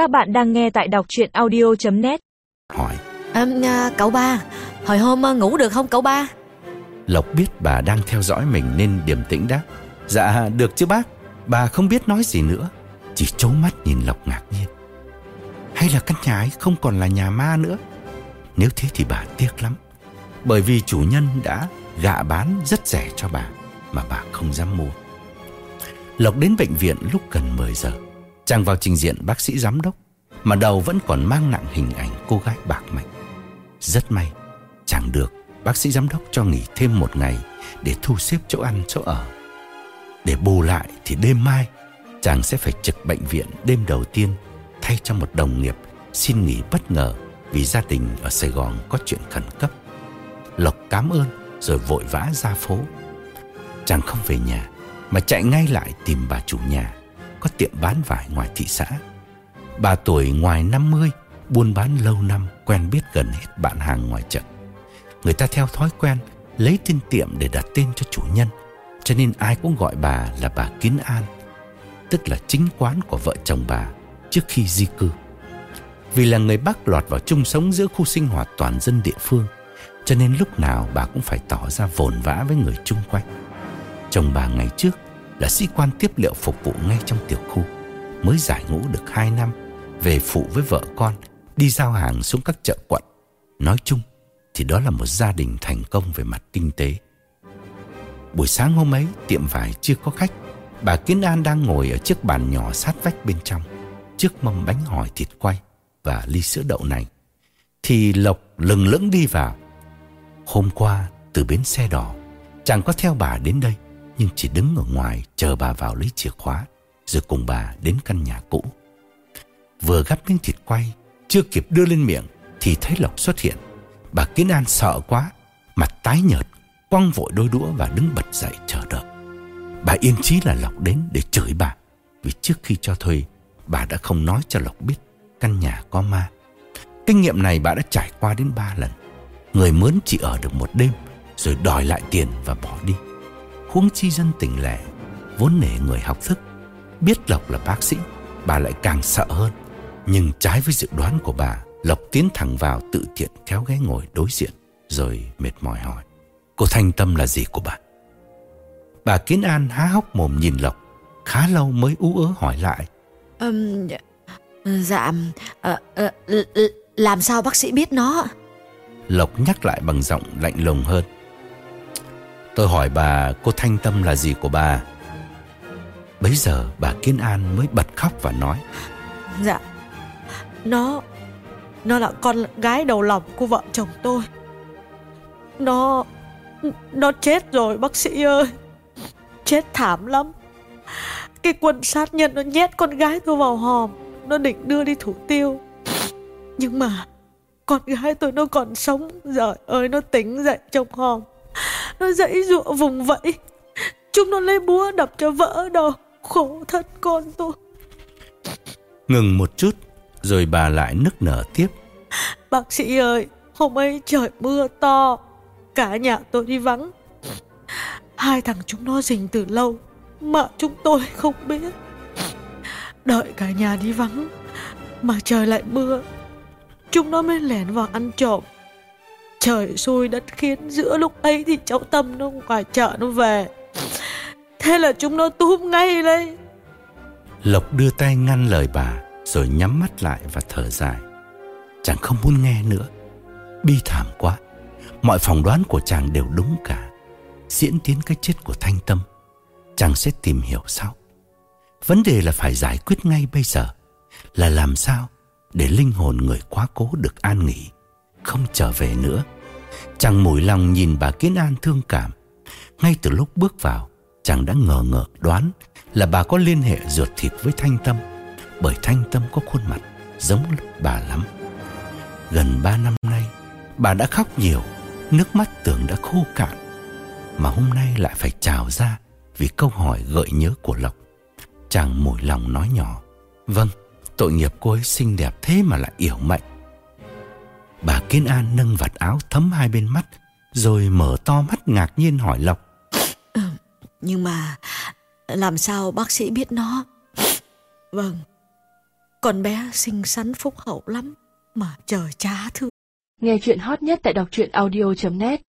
Các bạn đang nghe tại đọc chuyện audio.net hỏi. À, à, Cậu ba Hồi hôm à, ngủ được không cậu ba? Lộc biết bà đang theo dõi mình nên điềm tĩnh đáp. Dạ được chứ bác. Bà không biết nói gì nữa. Chỉ trố mắt nhìn Lộc ngạc nhiên. Hay là căn nhà ấy không còn là nhà ma nữa? Nếu thế thì bà tiếc lắm. Bởi vì chủ nhân đã gạ bán rất rẻ cho bà Mà bà không dám mua. Lộc đến bệnh viện lúc gần 10 giờ Chàng vào trình diện bác sĩ giám đốc, Mà đầu vẫn còn mang nặng hình ảnh cô gái bạc mệnh. Rất may Chàng được, bác sĩ giám đốc cho nghỉ thêm một ngày Để thu xếp chỗ ăn, chỗ ở. Để bù lại thì đêm mai, Chàng sẽ phải trực bệnh viện đêm đầu tiên Thay cho một đồng nghiệp xin nghỉ bất ngờ Vì gia đình ở Sài Gòn có chuyện khẩn cấp. Lộc cảm ơn rồi vội vã ra phố. Chàng không về nhà, Mà chạy ngay lại tìm bà chủ nhà. Có tiệm bán vải ngoài thị xã. Bà tuổi ngoài 50 Buôn bán lâu năm, Quen biết gần hết bạn hàng ngoài chợ. Người ta theo thói quen Lấy tên tiệm để đặt tên cho chủ nhân, Cho nên ai cũng gọi bà là bà Kiến An, Tức là chính quán của vợ chồng bà Trước khi di cư. Vì là người Bắc lọt vào chung sống giữa khu sinh hoạt toàn dân địa phương, Cho nên lúc nào bà cũng phải tỏ ra vồn vã với người chung quanh. Chồng bà ngày trước là sĩ quan tiếp liệu phục vụ ngay trong tiểu khu, Mới giải ngũ được 2 năm, Về phụ với vợ con, Đi giao hàng xuống các chợ quận. Nói chung, thì đó là một gia đình thành công về mặt kinh tế. Buổi sáng hôm ấy, tiệm vải chưa có khách. Bà Kiến An đang ngồi ở chiếc bàn nhỏ sát vách bên trong, Trước mâm bánh hỏi thịt quay Và ly sữa đậu nành. Thì Lộc lừng lững đi vào. Hôm qua, từ bến xe đỏ, Chàng có theo bà đến đây. Nhưng chỉ đứng ở ngoài chờ bà vào lấy chìa khóa, Rồi cùng bà đến căn nhà cũ. Vừa gắp miếng thịt quay, Chưa kịp đưa lên miệng, Thì thấy Lộc xuất hiện. Bà Kiến An sợ quá, Mặt tái nhợt, Quăng vội đôi đũa và đứng bật dậy chờ đợi. Bà yên chí là Lộc đến để chửi bà, Vì trước khi cho thuê, Bà đã không nói cho Lộc biết Căn nhà có ma. Kinh nghiệm này bà đã trải qua đến ba lần. Người mướn chỉ ở được một đêm, Rồi đòi lại tiền và bỏ đi. Huống chi dân tỉnh lẻ Vốn nể người học thức. Biết Lộc là bác sĩ Bà lại càng sợ hơn. Nhưng trái với dự đoán của bà Lộc tiến thẳng vào tự tiện kéo ghế ngồi đối diện Rồi mệt mỏi hỏi Cô Thanh Tâm là gì của bà? Bà Kiến An há hốc mồm nhìn Lộc Khá lâu mới ú ớ hỏi lại um, Dạ uh, uh, Làm sao bác sĩ biết nó? Lộc nhắc lại bằng giọng lạnh lùng hơn Tôi hỏi bà, cô Thanh Tâm là gì của bà? Bấy giờ bà kiên An mới bật khóc và nói Dạ Nó Nó là con gái đầu lòng của vợ chồng tôi. Nó Nó chết rồi, bác sĩ ơi. Chết thảm lắm. Cái quân sát nhân nó nhét con gái tôi vào hòm. Nó định đưa đi thủ tiêu. Nhưng mà Con gái tôi nó còn sống. Giời ơi, nó tỉnh dậy trong hòm. Nó dãy dụa vùng vẫy. Chúng nó lấy búa đập cho vỡ đầu Khổ thật con tôi. Ngừng một chút Rồi bà lại nức nở tiếp. Bác sĩ ơi Hôm ấy trời mưa to. Cả nhà tôi đi vắng. Hai thằng chúng nó rình từ lâu Mà chúng tôi không biết. Đợi cả nhà đi vắng Mà trời lại mưa. Chúng nó mới lẻn vào ăn trộm Trời xui đất khiến Giữa lúc ấy thì cháu Tâm nó ngoài chợ nó về. Thế là chúng nó túm ngay đấy Lộc đưa tay ngăn lời bà, Rồi nhắm mắt lại và thở dài. Chàng không muốn nghe nữa. Bi thảm quá. Mọi phỏng đoán của chàng đều đúng cả. Diễn tiến cái chết của Thanh Tâm, Chàng sẽ tìm hiểu sau. Vấn đề là phải giải quyết ngay bây giờ, Là làm sao Để linh hồn người quá cố được an nghỉ. Không trở về nữa. Chàng mùi lòng nhìn bà Kiến An thương cảm. Ngay từ lúc bước vào Chàng đã ngờ ngờ đoán Là bà có liên hệ ruột thịt với Thanh Tâm Bởi Thanh Tâm có khuôn mặt Giống bà lắm. Gần ba năm nay Bà đã khóc nhiều Nước mắt tưởng đã khô cạn Mà hôm nay lại phải trào ra Vì câu hỏi gợi nhớ của Lộc. Chàng mùi lòng nói nhỏ Vâng, tội nghiệp cô ấy xinh đẹp thế mà lại yểu mệnh. Bà Kiên An nâng vạt áo thấm hai bên mắt Rồi mở to mắt ngạc nhiên hỏi Lộc. Nhưng mà Làm sao bác sĩ biết nó? Vâng Con bé xinh xắn phúc hậu lắm Mà trời cha thương Nghe chuyện hot nhất tại đọc truyện audio.net